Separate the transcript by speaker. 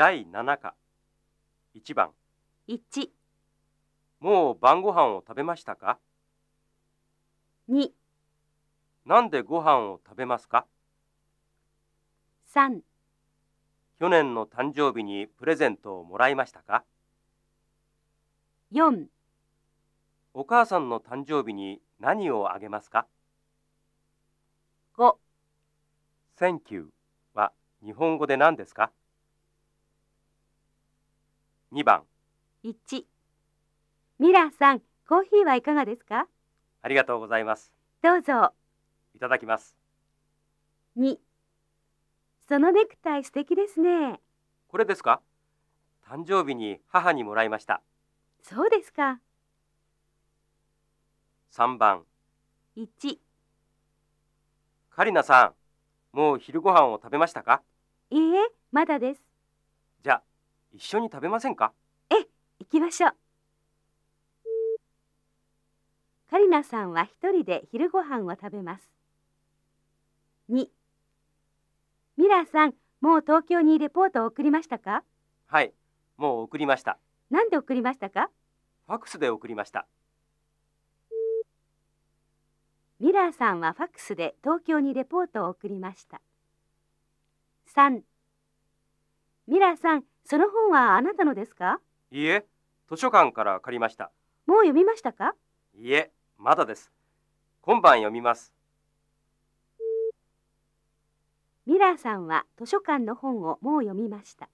Speaker 1: 第7課。1番。
Speaker 2: 1、
Speaker 1: もう晩ご飯を食べましたか
Speaker 2: ？2、
Speaker 1: なんでご飯を食べますか
Speaker 2: ？3、
Speaker 1: 去年の誕生日にプレゼントをもらいましたか
Speaker 2: ？4、
Speaker 1: お母さんの誕生日に何をあげますか
Speaker 2: ？5、
Speaker 1: Thank you は日本語で何ですか？2番
Speaker 2: 1。ミラーさん、コーヒーはいかがですか？
Speaker 1: ありがとうございます
Speaker 2: どうぞ。
Speaker 1: いただきます
Speaker 2: 2。そのネクタイ素敵ですね。
Speaker 1: これですか？誕生日に母にもらいました
Speaker 2: そうですか。
Speaker 1: 3番
Speaker 2: 1、
Speaker 1: カリナさんもう昼ご飯を食べましたか？
Speaker 2: いいえ、まだです。
Speaker 1: 一緒に食べませんか？
Speaker 2: 行きましょう。カリナさんは一人で昼ご飯を食べます。2、ミラーさん、もう東京にレポートを送りましたか？
Speaker 1: はいもう送りました。
Speaker 2: なんで送りましたか？
Speaker 1: ファックスで送りました。
Speaker 2: ミラーさんはファックスで東京にレポートを送りました。3ミラーさん、その本はあなたのですか？
Speaker 1: いいえ図書館から借りました。
Speaker 2: もう読みましたか？
Speaker 1: いいえまだです。今晩読みます。
Speaker 2: ミラーさんは図書館の本をもう読みました。